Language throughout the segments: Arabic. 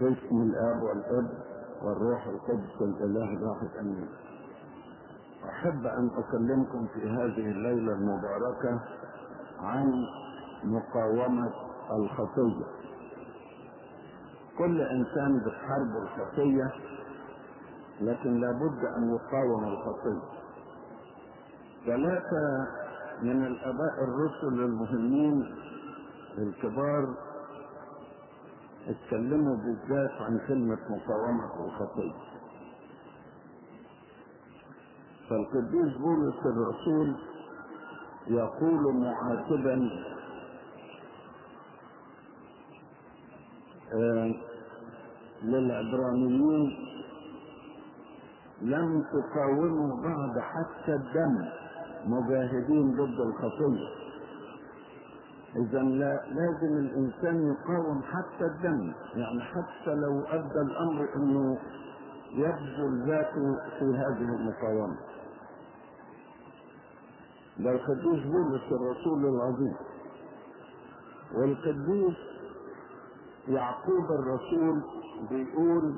باسم الآب والأب والروح القدس الاله الواحد. أمين. أحب أن أكلمكم في هذه الليلة المباركة عن مقاومة الخطية. كل إنسان بتحارب الخطية لكن لابد أن يقاوم الخطية. ثلاثة من الآباء الرسل المهمين الكبار اتكلموا بالذات عن كلمة مقاومة الخطية فالقديس بولس الرسول يقول معاتبا آه للعبرانيين لم تقاوموا بعد حتى الدم مجاهدين ضد الخطيه اذا لا لازم الإنسان يقاوم حتى الدم. يعني حتى لو أدى الأمر إنه يبذل ذاته في هذه المقاومة. ده القديس بولس الرسول العظيم. والقديس يعقوب الرسول بيقول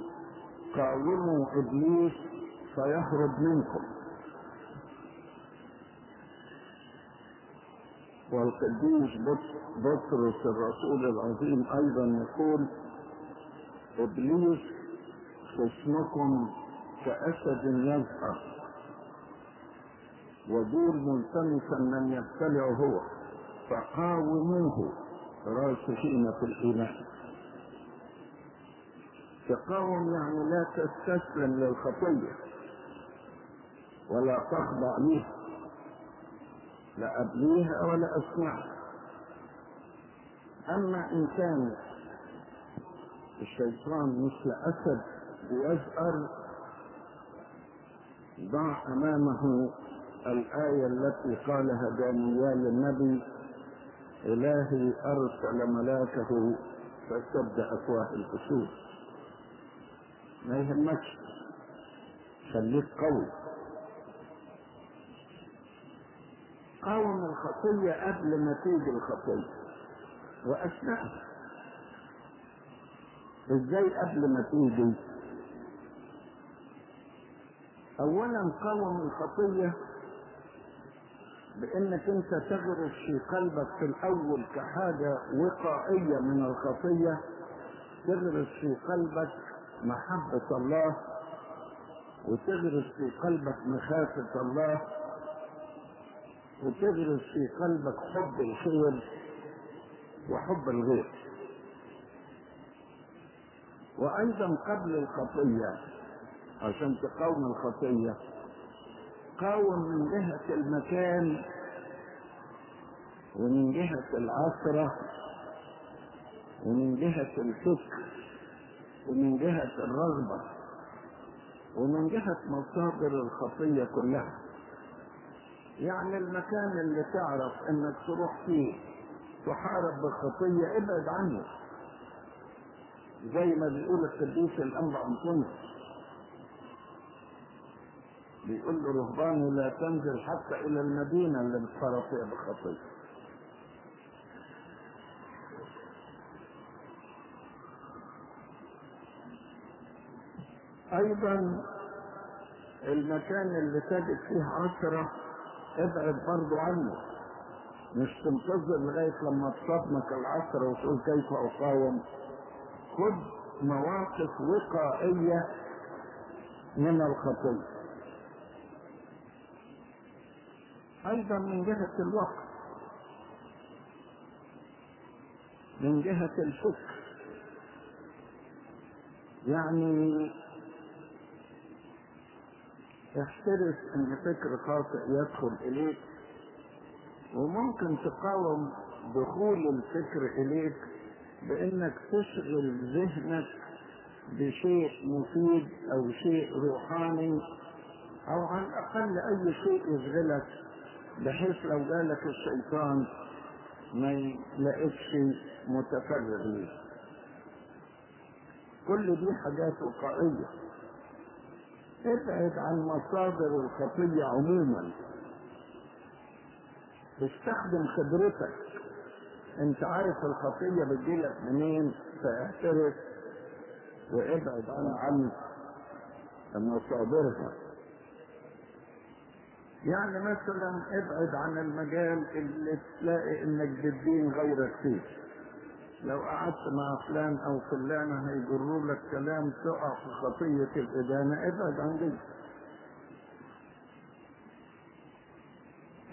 قاوموا إبليس فيهرب منكم. والقديس بطرس الرسول العظيم أيضا يقول إبليس خصمكم كأسد يزهر ودور ملتمسا من يبتلع هو فقاوموه راسخين في الإيمان. تقاوم يعني لا تستسلم للخطية ولا تخضع لها لا أبنيها ولا أسمعها. أما إن كان الشيطان مثل أسد يزأر ضع أمامه الآية التي قالها دانيال النبي إلهي أرسل ملاكه فسد أفواه الأسود. ما يهمكش خليك قوي. قاوم الخطية قبل ما تيجي الخطية. وأثناءها إزاي قبل ما تيجي؟ أولا قاوم الخطية بأنك أنت تغرس في قلبك في الأول كحاجة وقائية من الخطية. تغرس في قلبك محبة الله وتغرس في قلبك مخافة الله. وتغرس في قلبك حب الخير وحب الغير. وأيضا قبل الخطية عشان تقاوم الخطية قاوم من جهة المكان ومن جهة العثره ومن جهة الفكر ومن جهة الرغبة ومن جهة مصادر الخطية كلها. يعني المكان اللي تعرف إنك تروح فيه تحارب بالخطية ابعد عنه. زي ما بيقول القديس الأنبا أنطونيوس بيقول له رهبان لا تنزل حتى إلى المدينة اللي بتفرط فيها بالخطية. أيضا المكان اللي تجد فيه عشرة ابعد برضو عنه. مش تنتظر لغاية لما تصدمك العصر وتقول كيف أقاوم خد مواقف وقائية من الخطية أيضا من جهة الوقت. من جهة الفكر. يعني احترس أن فكر خاطئ يدخل إليك. وممكن تقاوم دخول الفكر إليك بإنك تشغل ذهنك بشيء مفيد أو شيء روحاني أو على الأقل أي شيء يشغلك بحيث لو جالك الشيطان ما يلاقيكش متفرغ ليه كل دي حاجات وقائيه ابعد عن مصادر الخطية عموما. استخدم خبرتك. انت عارف الخطية بتجيلك منين فاعترف وابعد عن عن مصادرها. يعني مثلا ابعد عن المجال اللي تلاقي إنك بالدين غيرك فيه. لو قعدت مع فلان أو فلانة هيجروا لك كلام تقع في خطية الإدانة ابعد عن دي.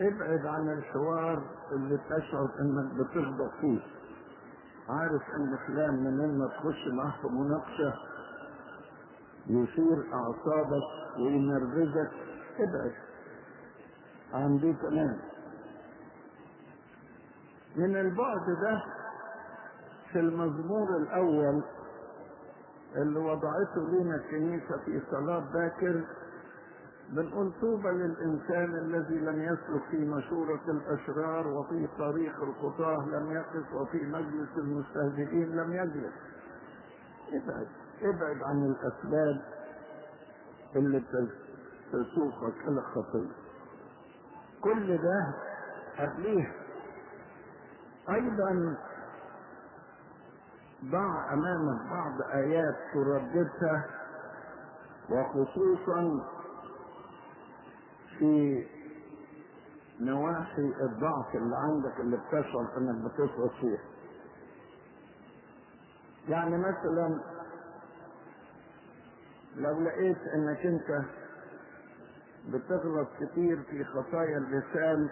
ابعد عن الحوار اللي تشعر إنك بتغضب فيه. عارف إن فلان من ما تخش معاه في مناقشة يثير أعصابك وينرفزك ابعد عن دي كمان من البعد ده في المزمور الأول اللي وضعته لنا الكنيسة في صلاة باكر بنقول طوبى للإنسان الذي لم يسلك في مشورة الأشرار وفي طريق الخطاة لم يقف وفي مجلس المستهزئين لم يجلس. ابعد ابعد عن الأسباب اللي تسوقك إلى الخطية كل ده قبليها أيضا ضع أمامك بعض آيات ترددها وخصوصا في نواحي الضعف اللي عندك اللي بتشعر إنك بتسقط فيها. يعني مثلا لو لقيت إنك أنت بتغلط كتير في خطايا اللسان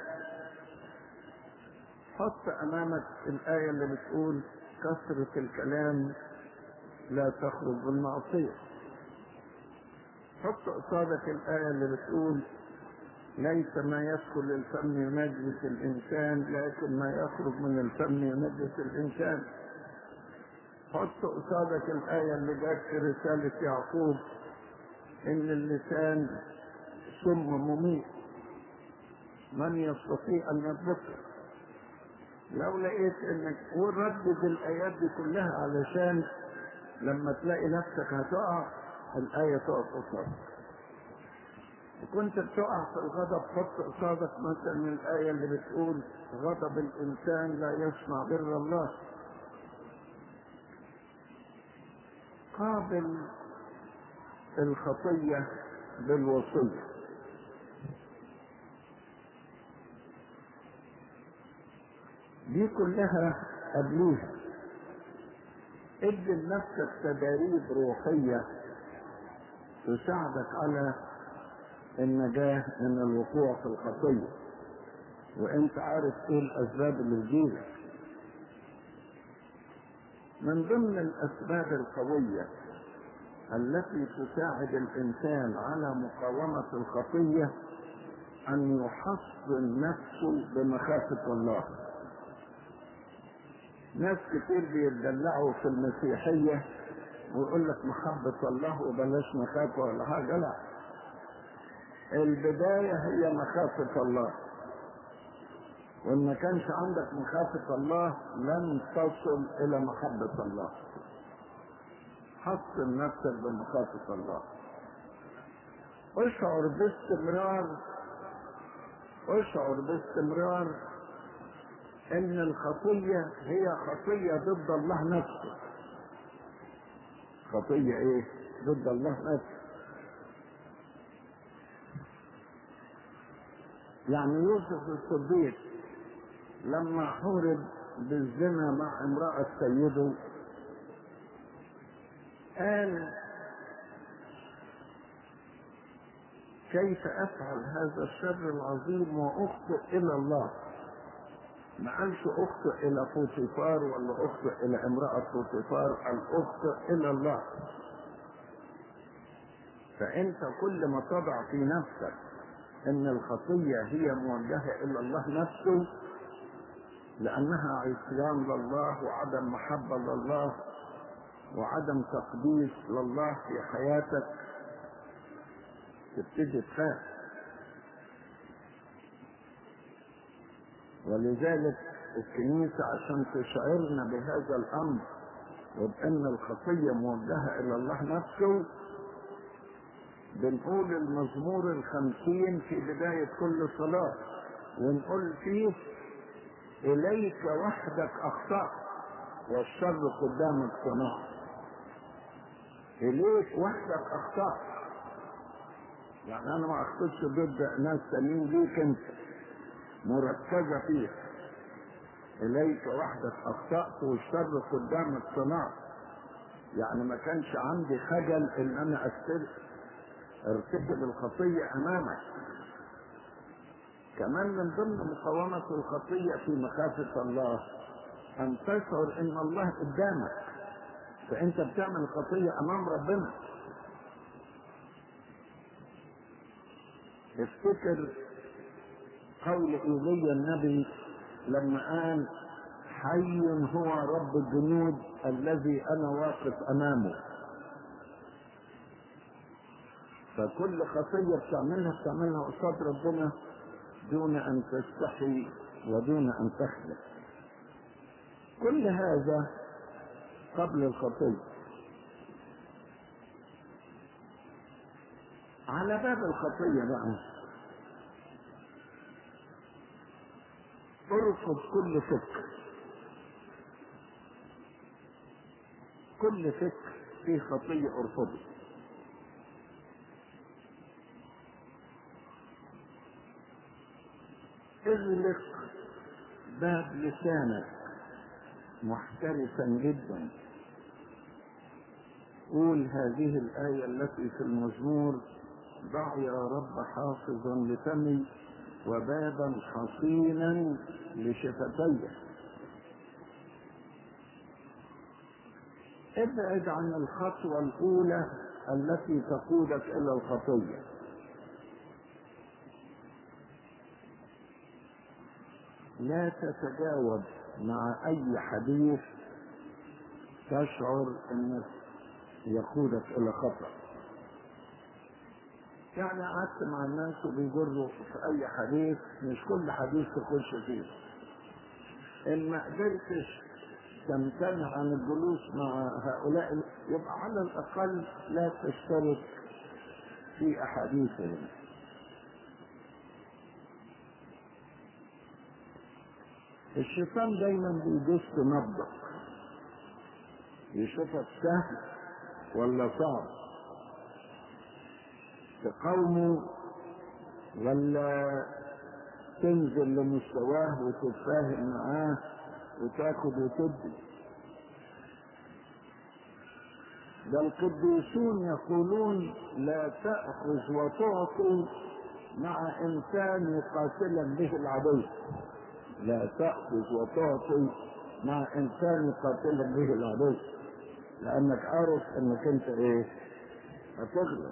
حط أمامك الآية اللي بتقول كثرة الكلام لا تخرج بالمعصيه حط قصادك الآية اللي بتقول ليس ما يدخل الفم ينجس الإنسان لكن ما يخرج من الفم ينجس الإنسان. حط قصادك الآية اللي جت في رسالة يعقوب إن اللسان سم مميت. من يستطيع أن يضبطه لو لقيت إنك وردد الآيات دي كلها علشان لما تلاقي نفسك هتقع الآية تقف قصادك. كنت بتقع في الغضب حط قصادك مثلا الآية اللي بتقول غضب الإنسان لا يصنع بر الله. قابل الخطية بالوصية. دي كلها قبليها. ادي لنفسك تداريب روحية تساعدك على النجاة من الوقوع في الخطية. وانت عارف إيه الاسباب اللي تجيلك من ضمن الاسباب القوية التي تساعد الانسان على مقاومة الخطية ان يحصن نفسه بمخافة الله. ناس كتير بيتدلعوا في المسيحية ويقول لك محبة الله وبلاش مخافة ولا حاجة لا. البداية هي مخافة الله. وإن ما كانش عندك مخافة الله لن تصل إلى محبة الله. حصن نفسك بمخافة الله. اشعر باستمرار. اشعر باستمرار. إن الخطية هي خطية ضد الله نفسه. خطية إيه؟ ضد الله نفسه. يعني يوسف الصديق لما حورب بالزنا مع امرأة سيده قال كيف أفعل هذا الشر العظيم وأخطئ إلى الله؟ ما قالش اخطئ إلى فوتيفار ولا اخطئ إلى امرأة فوتيفار؟ قال اخطئ إلى الله. فأنت كل ما تضع في نفسك إن الخطية هي موجهة إلى الله نفسه لأنها عصيان لله وعدم محبة لله وعدم تقديس لله في حياتك تبتدي تخاف. ولذلك الكنيسة عشان تشعرنا بهذا الأمر وبأن الخطية موجهة إلى الله نفسه بنقول المزمور الخمسين في بداية كل صلاة ونقول فيه إليك وحدك أخطأت والشر قدامك صنعت إليك وحدك اخطأت يعني أنا ما اخطيتش ضد ناس تانيين ليك أنت. مركزة فيك إليك وحدك أخطأت والشر قدامك صنعت يعني ما كانش عندي خجل إن أنا أرتكب الخطية أمامك. كمان من ضمن مقاومة الخطية في مخافة الله أن تشعر إن الله قدامك. فأنت بتعمل خطية أمام ربنا. افتكر قول ايليا النبي لما قال حي هو رب الجنود الذي أنا واقف أمامه. فكل خطية بتعملها بتعملها قصاد ربنا دون أن تستحي ودون أن تخلق كل هذا قبل الخطية. على باب الخطية بقى. ارفض كل فكر كل فكر فيه خطية ارفضه. اغلق باب لسانك محترسا جدا. قول هذه الآية التي في المزمور ضع يا رب حافظا لفمي وبابا حصينا لشفتيه. ابعد عن الخطوة الأولى التي تقودك إلى الخطية. لا تتجاوب مع أي حديث تشعر أنه يقودك إلى خطأ. يعني قعدت مع الناس وبيجروا في أي حديث مش كل حديث تخش فيه. إن ما قدرتش تمتنع عن الجلوس مع هؤلاء يبقى على الأقل لا تشترك في أحاديثهم. الشيطان دايما بيجس نبضك. يشوفك سهل ولا صعب؟ تقاومه ولا تنزل لمستواه وتتفاهم معاه وتاخد وتدي. ده القديسون يقولون لا تأخذ وتعطي مع إنسان يقاتلا به العدو. لا تأخذ وتعطي مع إنسان يقاتلا به العدو. لأنك عارف إنك أنت إيه؟ هتغلب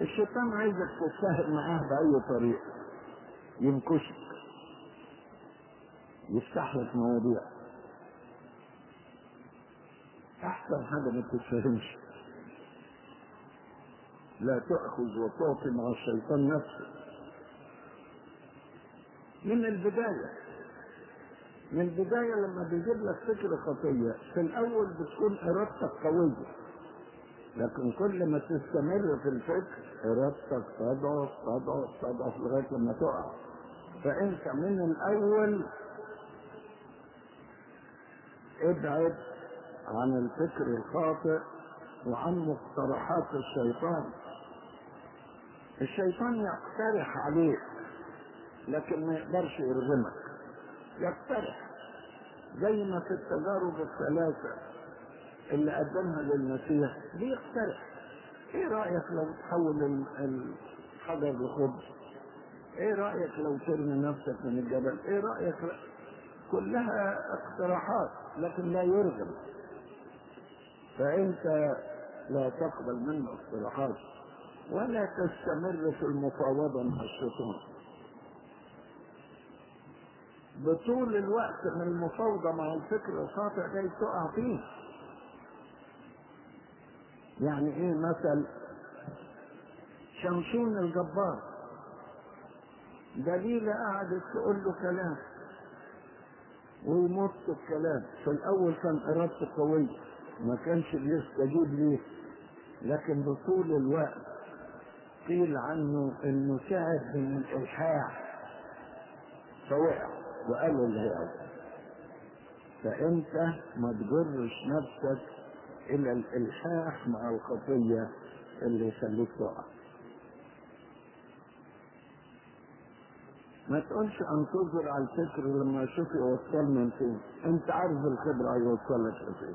الشيطان عايزك تتفاهم معاه بأي طريقة. ينكشك. يفتح لك مواضيع. أحسن حاجة ما تتفهمش لا تأخذ وتعطي مع الشيطان نفسه. من البداية. من البداية لما بيجيب لك فكرة خطية. في الأول بتكون إرادتك قوية. لكن كل ما تستمر في الفكر إرادتك تضعف تضعف تضعف لغاية لما تقع. فأنت من الأول ابعد عن الفكر الخاطئ وعن مقترحات الشيطان. الشيطان يقترح عليك لكن ما يقدرش يرغمك. يقترح زي ما في التجارب الثلاثة. اللي قدمها للمسيح بيقترح. إيه رأيك لو تحول الحجر لخبز إيه رأيك لو ترمي نفسك من الجبل؟ إيه رأيك كلها اقتراحات لكن لا يرغم فأنت لا تقبل منه اقتراحات ولا تستمر في المفاوضة مع الشيطان. بطول الوقت من المفاوضة مع الفكر الخاطئ ده تقع فيه. يعني إيه مثل شمشون الجبار. دليلة قعدت تقول له كلام ويمط الكلام. في الأول كان إرادته قوية ما كانش بيستجيب ليه. لكن بطول الوقت قيل عنه إنه تعب من الإلحاح. فوقع وقال اللي هي فأنت ما تجرش نفسك إلى الإلحاح مع الخطيه اللي يخليك تقع. ما تقولش انتظر على الفكر لما أشوف يوصلني لفين أنت عارف الخبرة هيوصلك لفين.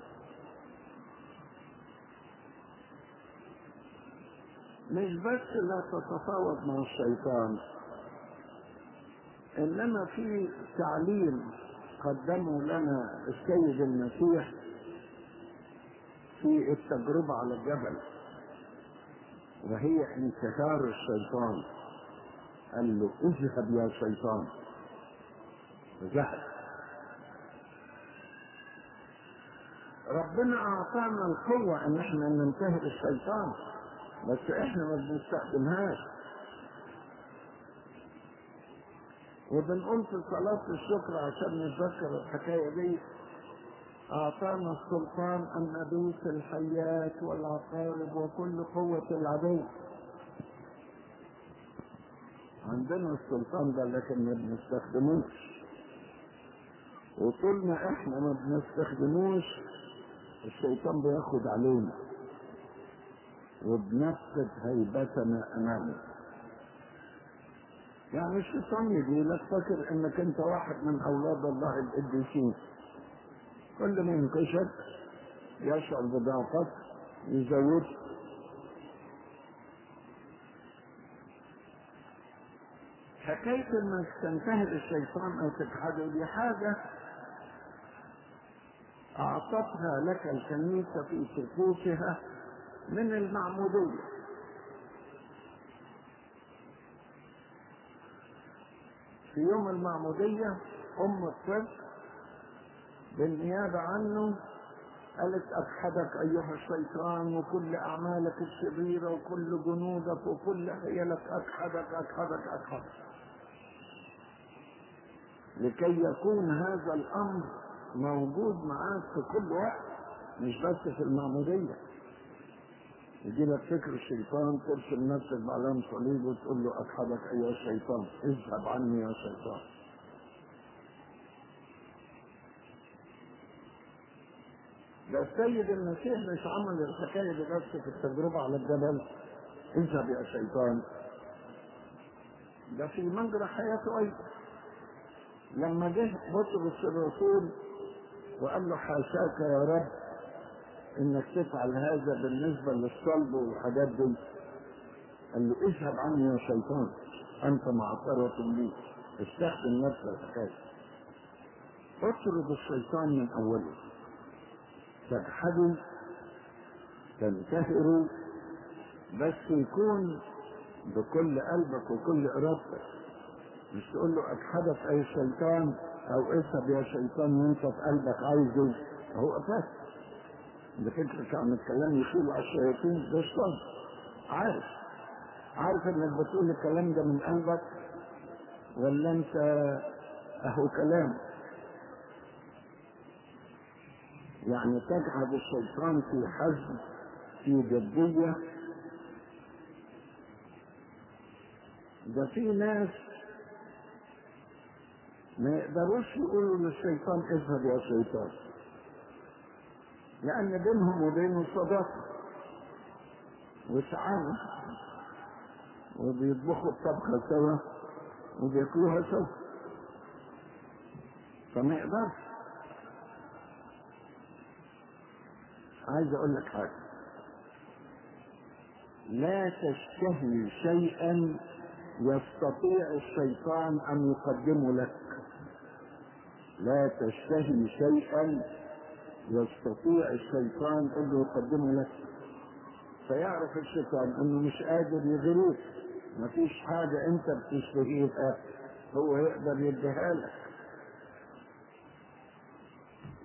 مش بس لا تتفاوض مع الشيطان إنما في تعليم قدمه لنا السيد المسيح في التجربة على الجبل. وهي انتهار الشيطان. قال له اذهب يا شيطان. ذهب ربنا أعطانا القوة إن إحنا ننتهر الشيطان. بس إحنا ما بنستخدمهاش. وبنقول في صلاة الشكر عشان نتذكر الحكاية دي. أعطانا السلطان أن ندوس الحيات والعقارب وكل قوة العدو. عندنا السلطان ده لكن ما بنستخدموش. وطول ما إحنا ما بنستخدموش الشيطان بياخد علينا. وبنفقد هيبتنا أمامه. يعني الشيطان يجي لك فاكر إنك أنت واحد من أولاد الله القديسين. كل ما ينكشف يشعر بضعفك يزود. حكاية انك تنتهر الشيطان أو تجحده دي حاجة أعطتها لك الكنيسة في طقوسها من المعمودية. في يوم المعمودية أم الطفل بالنيابة عنه قالت أجحدك أيها الشيطان وكل أعمالك الشريرة وكل جنودك وكل حيلك أجحدك أجحدك أجحدك لكي يكون هذا الأمر موجود معاك في كل وقت مش بس في المعمودية. يجي لك فكر الشيطان ترسم نفسك بعلام صليب وتقول له أجحدك أيها الشيطان اذهب عني يا شيطان. ده السيد المسيح مش عمل الحكاية دي بس في التجربة على الجبل. اذهب يا شيطان. ده في مجرى حياته أيضا. لما جه بطرس الرسول وقال له حاشاك يا رب إنك تفعل هذا بالنسبة للصلب والحاجات دي. قال له اذهب عني يا شيطان. أنت معصره لي استخدم نفس الحكاية اطرد الشيطان من أوله. تجحدوا تنتهروا بس يكون بكل قلبك وكل إرادتك. مش تقول له اجحدك أي شيطان أو اذهب يا شيطان وانت في قلبك عايزه. هو فاهم ده فكرك عن الكلام يشيل على الشياطين ده شيطان عارف. عارف إنك بتقول الكلام ده من قلبك ولا أنت أهو كلام؟ يعني تجعل الشيطان في حزم في جدية. ده في ناس ما يقدروش يقولوا للشيطان اذهب يا شيطان لأن بينهم وبينه صداقة. وسعادة وبيطبخوا الطبخة سوا وبياكلوها سوا. فما يقدرش. عايز أقول لك حاجة. لا تشتهي شيئا يستطيع الشيطان أن يقدمه لك. لا تشتهي شيئا يستطيع الشيطان انه يقدمه لك. فيعرف الشيطان إنه مش قادر يغريك. مفيش حاجة أنت بتشتهيها هو يقدر يديها لك.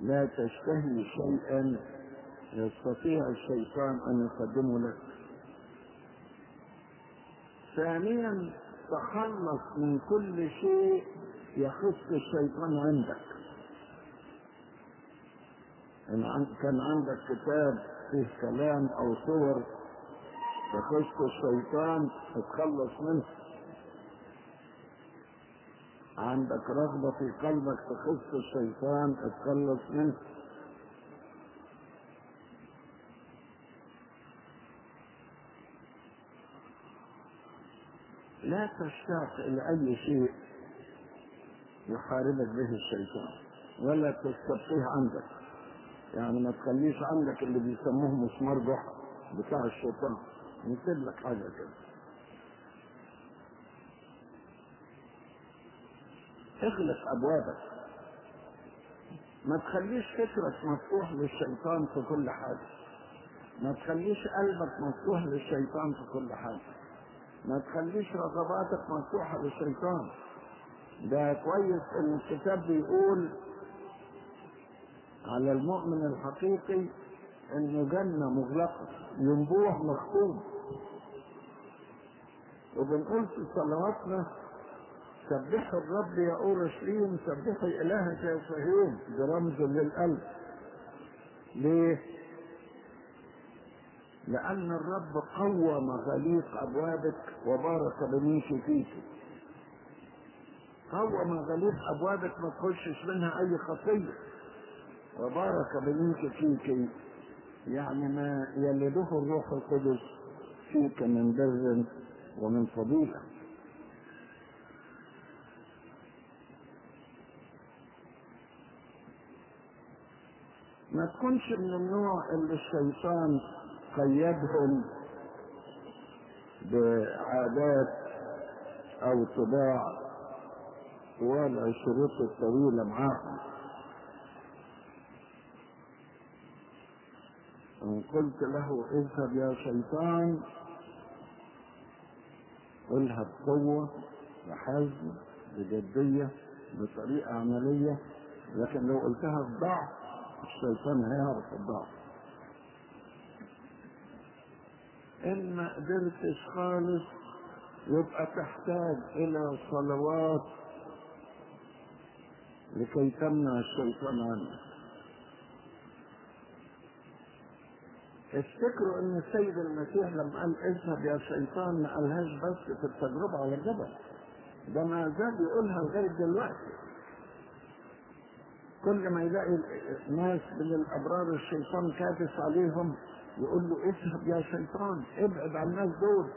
لا تشتهي شيئا يستطيع الشيطان أن يقدمه لك. ثانيا تخلص من كل شيء يخص الشيطان عندك. إن كان عندك كتاب فيه كلام أو صور تخص الشيطان تتخلص منه. عندك رغبة في قلبك تخص الشيطان اتخلص منه. لا تشتاق إلى أي شيء يحاربك به الشيطان ولا تستبقيه عندك. يعني ما تخليش عندك اللي بيسموه مسمار جحا بتاع الشيطان نسيب لك حاجة كده. اغلق أبوابك. ما تخليش فكرك مفتوح للشيطان في كل حاجة. ما تخليش قلبك مفتوح للشيطان في كل حاجة. ما تخليش رغباتك مفتوحة للشيطان. ده كويس إن الكتاب بيقول على المؤمن الحقيقي انه جنة مغلقة ينبوع مختوم وبنقول في صلواتنا سبحوا الرب يا أورشليم سبحوا إلهك يا صهيون ده رمز للقلب. ليه؟ لأن الرب قوم غليق أبوابك وبارك بنيك فيك. قوم غليق أبوابك ما تخشش منها أي خطية. وبارك بنيك فيك. يعني ما يلده الروح القدس فيك من بر ومن فضيلة. ما تكونش من النوع اللي الشيطان قيدهم بعادات أو طباع طوال الشروط الطويلة معاهم. إن قلت له اذهب يا شيطان قلها بقوة بحزم بجدية بطريقة عملية لكن لو قلتها بضعف الشيطان هيعرف الضعف إن ما قدرتش خالص يبقى تحتاج إلى صلوات لكي تمنع الشيطان عنك افتكروا إن السيد المسيح لما قال اذهب يا شيطان ما قالهاش بس في التجربة على الجبل ده ما زال يقولها لغاية دلوقتي. كل ما يلاقي ناس من الأبرار الشيطان كابس عليهم يقول له اذهب يا شيطان ابعد عن الناس دول.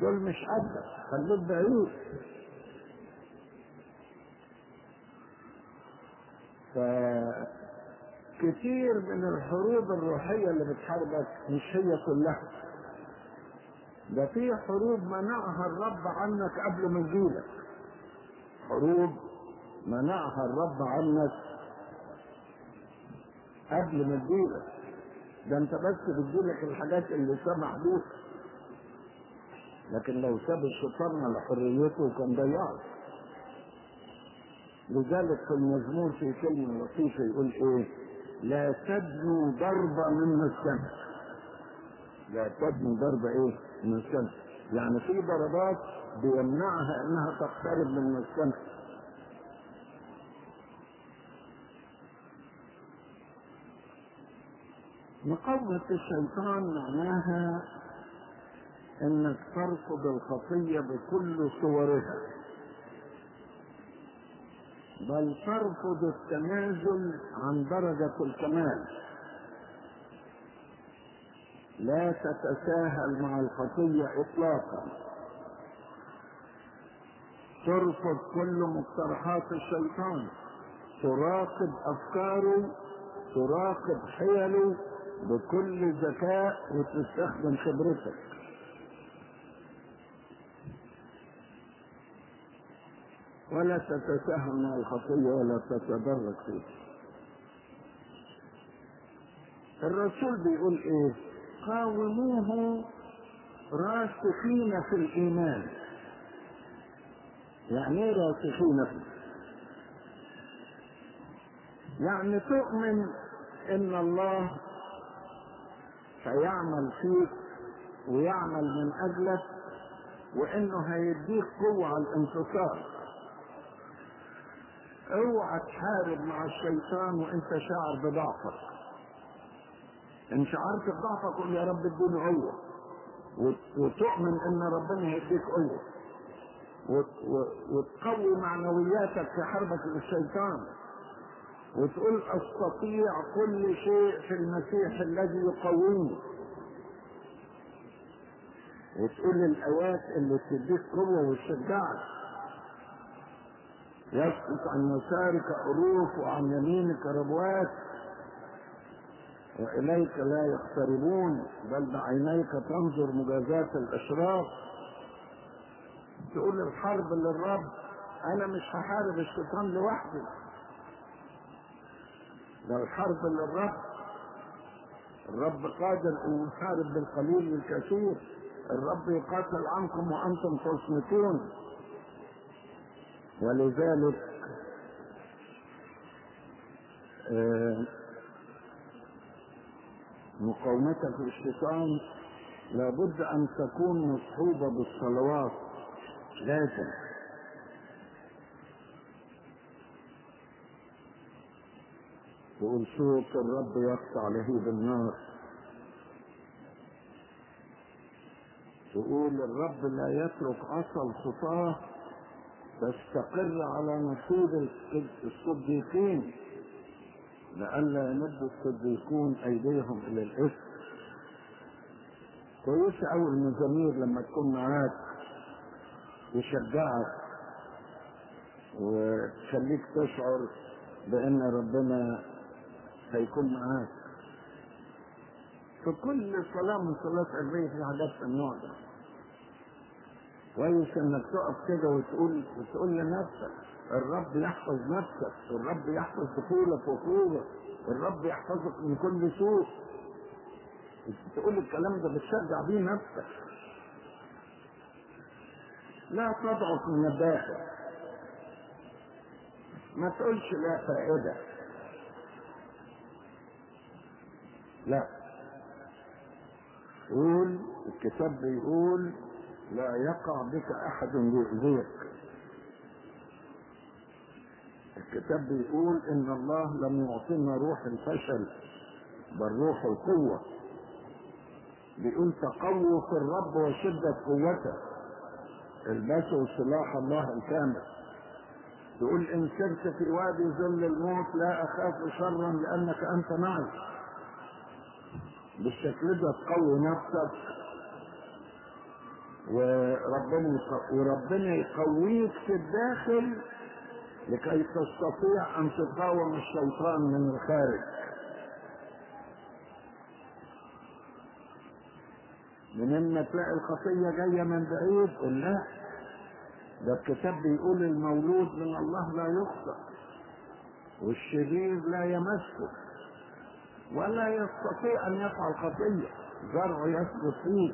دول مش قدك خليك بعيد. فكتير من الحروب الروحية اللي بتحاربك مش هي كلها. ده في حروب منعها الرب عنك قبل ما يجيلك. حروب منعها الرب عنك قبل ما تجيلك. ده انت بس بتجيلك الحاجات اللي سمح بيك لكن لو ساب الشيطان على حريته كان ضيعك لذلك في المزمور في كلمة لطيفة يقول إيه؟ لا تدنو ضربة من السماء لا تدنو ضربة إيه؟ من السماء يعني في ضربات بيمنعها إنها تقترب من السماء مقاومة الشيطان معناها انك ترفض الخطية بكل صورها. بل ترفض التنازل عن درجة الكمال. لا تتساهل مع الخطية اطلاقا. ترفض كل مقترحات الشيطان. تراقب أفكاره تراقب حيله بكل ذكاء وتستخدم خبرتك. ولا تتساهل مع الخطية ولا تتدرج فيها. الرسول بيقول إيه؟ قاوموه راسخين في الإيمان. يعني إيه راسخين؟ فيه يعني تؤمن إن الله سيعمل فيك ويعمل من أجلك وإنه هيديك قوة على الانتصار. اوعى تحارب مع الشيطان وانت شاعر بضعفك. إن شعرت بضعفك قول يا رب اديني قوة وتؤمن إن ربنا هيديك قوة. وتقوي معنوياتك في حربك للشيطان وتقول أستطيع كل شيء في المسيح الذي يقويني. وتقول الآيات اللي تديك قوة وتشجعك. يسقط عن يسارك أروف وعن يمينك ربوات. وإليك لا يقتربون بل بعينيك تنظر مجازات الأشرار تقول الحرب للرب أنا مش هحارب الشيطان لوحدي. ده الحرب للرب الرب. قادر أن يحارب بالقليل والكثير الرب يقاتل عنكم وأنتم تصمتون ولذلك آه مقاومتك للشيطان لابد أن تكون مصحوبة بالصلوات. لازم. تقول صوت الرب يقطع لهيب النار تقول الرب لا يترك عصا الخطاه تستقر على نصيب الصديقين لئلا يمد الصديقون أيديهم إلى الاثم كويس قوي المزامير لما تكون معاك يشجعك وتخليك تشعر بأن ربنا هيكون معاك. في كل صلاة من صلاة قلبية في حاجات النوع ده. كويس إنك تقف كده وتقول وتقول لنفسك الرب يحفظ نفسك الرب يحفظ دخولك وخروجك الرب يحفظك من كل سوء. تقول الكلام ده بتشجع بيه نفسك. لا تضعف من الدافع. ما تقولش لا فائدة. لا. قول الكتاب بيقول لا يقع بك أحد يؤذيك الكتاب بيقول إن الله لم يعطينا روح الفشل بل روح القوة. بيقول تقووا في الرب وشدة قوته. البسوا سلاح الله الكامل. يقول إن سرت في وادي ظل الموت لا أخاف شرا لأنك أنت معي. بالشكل ده تقوي نفسك وربنا وربنا يقويك في الداخل لكي تستطيع أن تقاوم الشيطان من الخارج. من إن تلاقي الخطية جاية من بعيد قل لا. ده الكتاب بيقول المولود من الله لا يخطئ والشرير لا يمسه ولا يستطيع أن يفعل خطيه زرع يثبت فيه.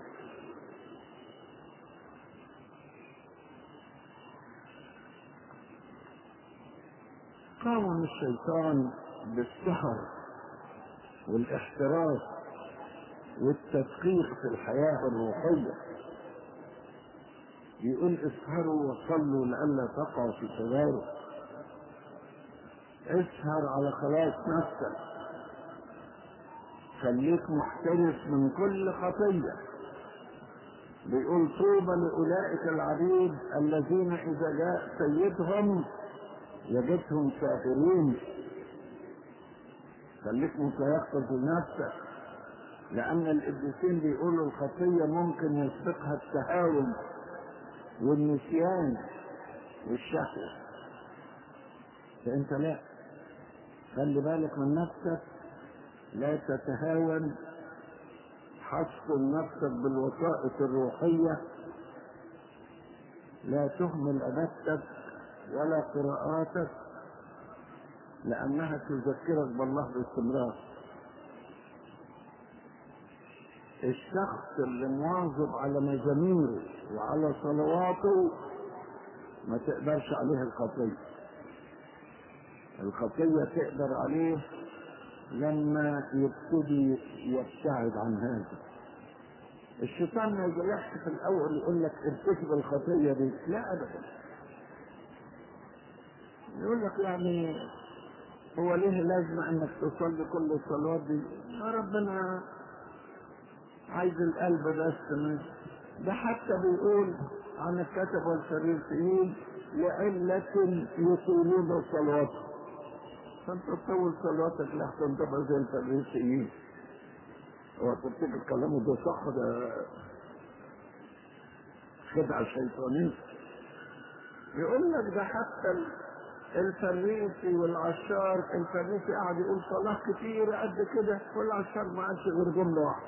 قاوم الشيطان بالسهر والاحتراس والتدقيق في الحياة الروحية. يقول اسهروا وصلوا لئلا تقعوا في تجارب اسهر على خلاص نفسك. خليك محترس من كل خطية. بيقول طوبى لأولئك العبيد الذين إذا جاء سيدهم يجدهم ساهرين خليك متيقظ لنفسك لأن القديسين بيقولوا الخطية ممكن يسبقها التهاون والنسيان والشهوة. فأنت لا خلي بالك من نفسك لا تتهاون حصن نفسك بالوسائط الروحية. لا تهمل عبادتك ولا قراءاتك لأنها تذكرك بالله باستمرار. الشخص اللي مواظب على مزاميره وعلى صلواته ما تقدرش عليه الخطية. الخطية تقدر عليه لما يبتدي يبتعد عن هذا. الشيطان ما يجيلكش في الأول يقول لك ارتكب الخطية دي. لا أبدا. يقول لك يعني هو ليه لازمة إنك تصلي كل الصلوات دي؟ يا ربنا عايز القلب بس ده حتى بيقول عن الكتب والفريسيين لعلة يطيلون الصلوات. فانت تطول صلواتك لحسن تبقى زي الفريسيين هو تفتكر كلامه ده صح ده خدعة شيطانية يقول لك ده حتى ال- الفريسي والعشار الفريسي قاعد يقول صلاة كتير قد كده والعشار ما عادش غير جملة واحدة.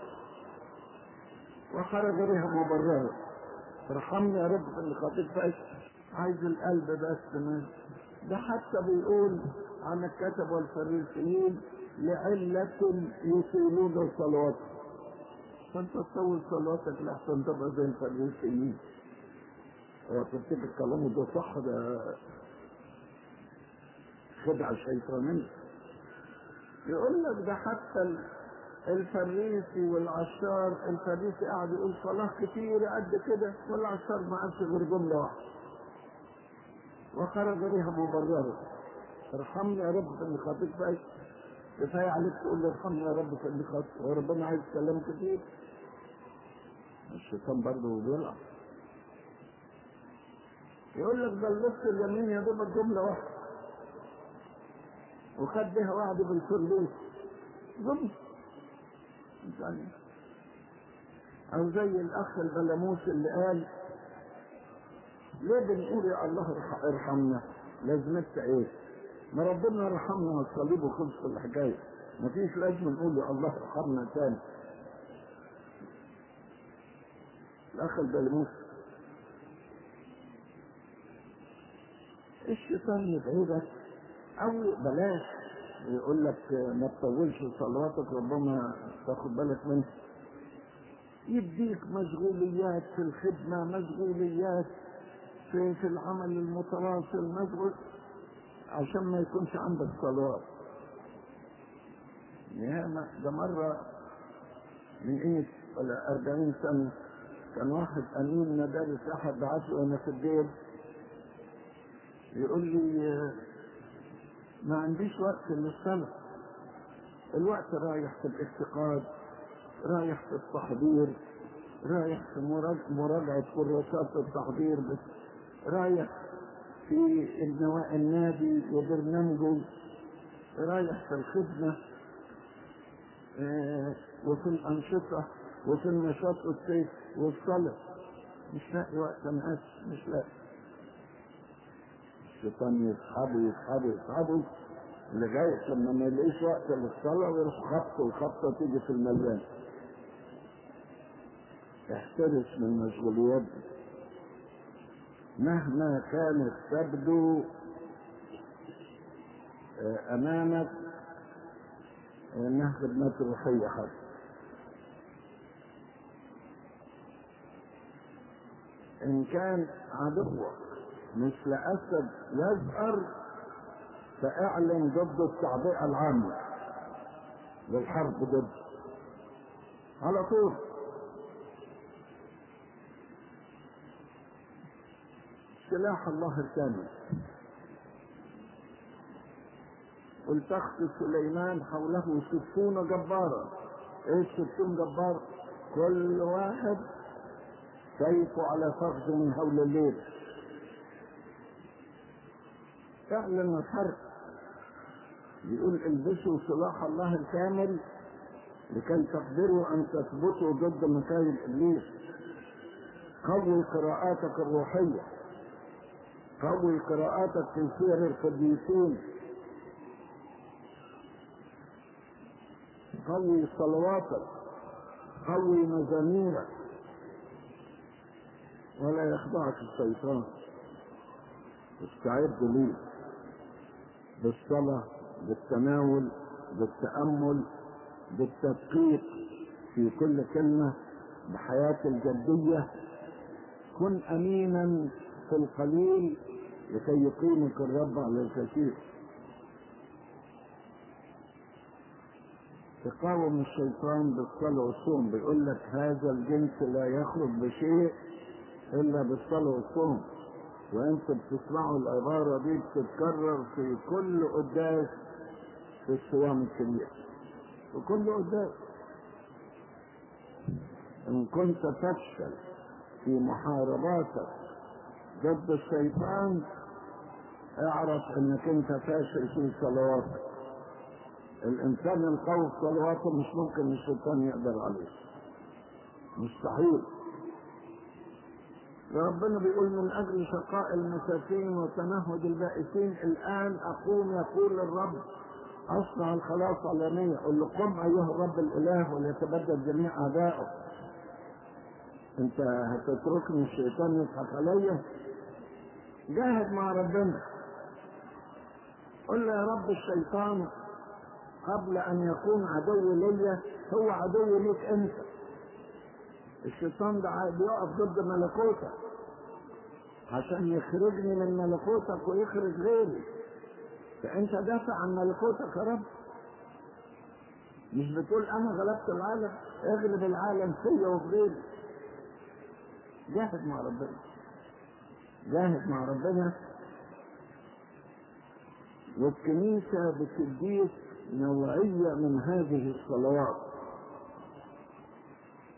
وخرج بها مبررة ارحمني يا رب اللي خاطئت عايز القلب بس من ده حتى بيقول عن الكتب والفريسيين لعلة يطيلون صلواتهم فانت تطول صلواتك لحسن تبقى زي الفريسيين هو تفتكر كلامه ده صح ده خدعة شيطانية يقول لك ده حتى ال- الفريسي والعشار الفريسي قاعد يقول صلاة كتير قد كده والعشار ما عادش غير جملة واحدة. وخرج بها مبررة ارحمني يا رب في اللي خاطئت بقى كفاية عليك تقول لي ارحمني يا رب في اللي خاطئت وربنا عايز كلام كتير. الشيطان برضه بيلعب. يقول لك ده اللص اليمين يا دوب جملة واحدة. وخد بها وعد بالفردوس جملة يعني أو زي الأخ البلاموس اللي قال ليه بنقول يا الله ارح- ارحمنا؟ لازمتها إيه؟ ما ربنا رحمنا على الصليب وخلص الحكاية. مفيش لازم نقول يا الله ارحمنا تاني. الأخ البلاموس الشيطان يدعوك أو بلاش. يقول لك ما تطولش صلواتك ربما تاخد بالك منه. يديك مشغوليات في الخدمة مشغوليات في العمل المتواصل مشغول عشان ما يكونش عندك صلوات. يا ما ده مرة من قيمة ولا 40 سنة. كان واحد أمين مدارس أحد بعت وأنا في الدير. يقول لي ما عنديش وقت للصلاة. الوقت رايح في الافتقاد رايح في التحضير رايح في مراج- مراجعة كراسات التحضير رايح في النادي وبرنامجه رايح في الخدمة آه، وفي الأنشطة وفي النشاط والسيف والصلاة. مش لاقي وقت أنا مش لاقي. الشيطان يسحبه يسحبه يسحبه لغاية لما ما يلاقيش وقت للصلاة ويروح خبطه وخبطة تيجي في المليان احترس من المشغوليات دي. مهما كانت تبدو آه، أمامك آه، إنها خدمات روحية حتى إن كان عدوك مثل أسد يزهر فأعلن ضد التعبئة العامة للحرب ضد. على طول. سلاح الله الكامل. والتخت سليمان حوله ستون جبارا إيه ستون جبار؟ كل واحد سيفه على فخذ من هول الليل. اعلن الحرب. يقول البسوا سلاح الله الكامل لكي تقدروا أن تثبتوا ضد مكايد إبليس. قوي قراءاتك الروحية. قوي قراءاتك في سير القديسين قوي صلواتك قوي مزاميرك ولا يخدعك الشيطان. استعد ليه بالصلاة بالتناول بالتأمل بالتدقيق في كل كلمة بحياة الجدية. كن أمينا في القليل لكي يقيمك الرب على الكثير تقاوم الشيطان بالصلاة والصوم بيقول لك هذا الجنس لا يخرج بشيء إلا بالصلاة والصوم. وانت بتسمعوا العبارة دي بتتكرر في كل قداس في الصيام الكبير. في كل قداس. إن كنت تفشل في محارباتك ضد الشيطان اعرف انك انت فاشل في صلواتك الإنسان القوي صلواته مش ممكن الشيطان يقدر عليه. مستحيل. ربنا بيقول من أجل شقاء المساكين وتنهد البائسين الآن أقوم يقول الرب. أصنع الخلاص علانية قل له قم أيها الرب الإله وليتبدل جميع أعدائه أنت هتتركني الشيطان يضحك عليا. جاهد مع ربنا. قل يا رب الشيطان قبل أن يكون عدو ليا هو عدو ليك أنت. الشيطان ده بيقف ضد ملكوتك عشان يخرجني من ملكوتك ويخرج غيري. فأنت دافع عن ملكوتك يا رب. مش بتقول أنا غلبت العالم اغلب العالم فيا وفي غيري جاهد مع ربنا. جاهد مع ربنا. والكنيسة بتديك نوعية من هذه الصلوات.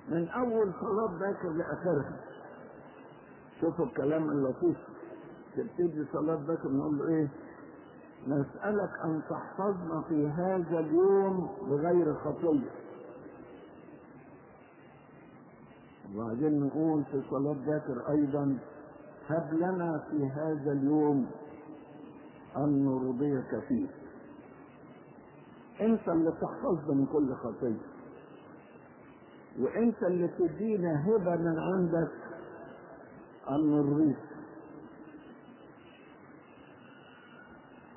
من أول صلاة باكر لآخرها شوفوا الكلام اللطيف. تبتدي صلاة باكر نقول له إيه؟ نسألك أن تحفظنا في هذا اليوم بغير خطية. وبعدين نقول في صلاة باكر أيضا هب لنا في هذا اليوم أن نرضيك فيه. أنت اللي تحفظنا من كل خطية. وأنت اللي تدينا هبة من عندك أن نرضيك.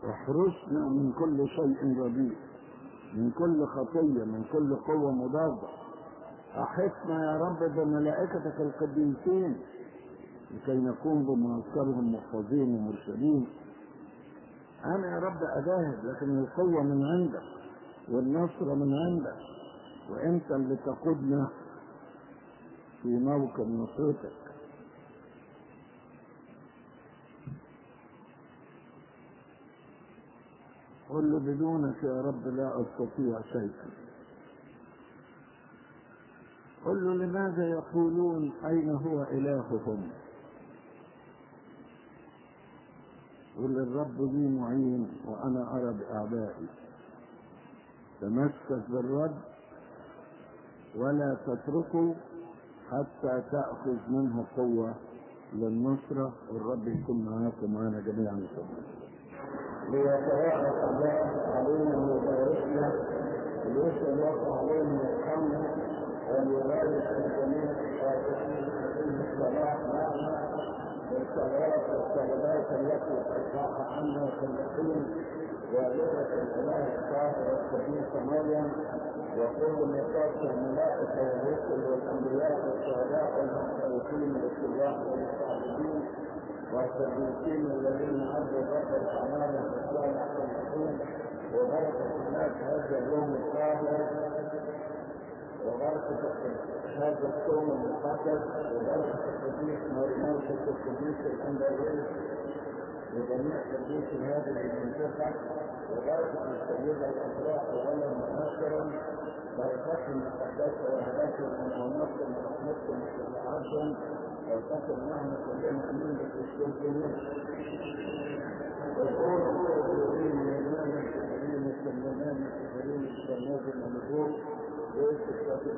احرسنا من كل شيء رديء من كل خطية من كل قوة مضادة. أحطنا يا رب بملائكتك القديسين لكي نكون بمعسكرهم محفوظين ومرشدين. أنا يا رب أجاهد لكن القوة من عندك والنصر من عندك وأنت اللي تقودنا في موكب نصرتك قل له بدونك يا رب لا أستطيع شيئا. قل له لماذا يقولون أين هو إلههم؟ قل الرب لي معين وأنا أرى بأعدائي تمسك بالرب ولا تتركه حتى تأخذ منه قوة للنصرة. والرب يكون معاكم معنا جميعا. ليتوارث الله علينا ويباركنا ليسأل الله علينا ويرحمنا وليبارك الجميع الخاشعين في الصلاة معنا والصلوات والصلوات التي ترفعها عنا في اليقين والدة الإله الطاهر القديس مريم وكل نقاط الملائكة والرسل والأنبياء والشهداء والمحترفين والسلاح والمستعبدين والصديقين الذين عبدوا الرب الأعمال والصالح والحكيم وبركة الناس هذا اليوم الطاهر وبركة هذا الصوم المقدس وبركة القديس مريموس القديس الأنبياء وجميع قديس هذه المنطقة وبركة السيدة الأخلاق ولا مؤثرا بركات المقدسة ونصر من رحمتكم وشفاعتكم ولتكن معنا كلنا أمين بالتشكيل جميعا وقول الكريم الإمام الكريم السلمان الكريم السلمان المنبوط ويسر في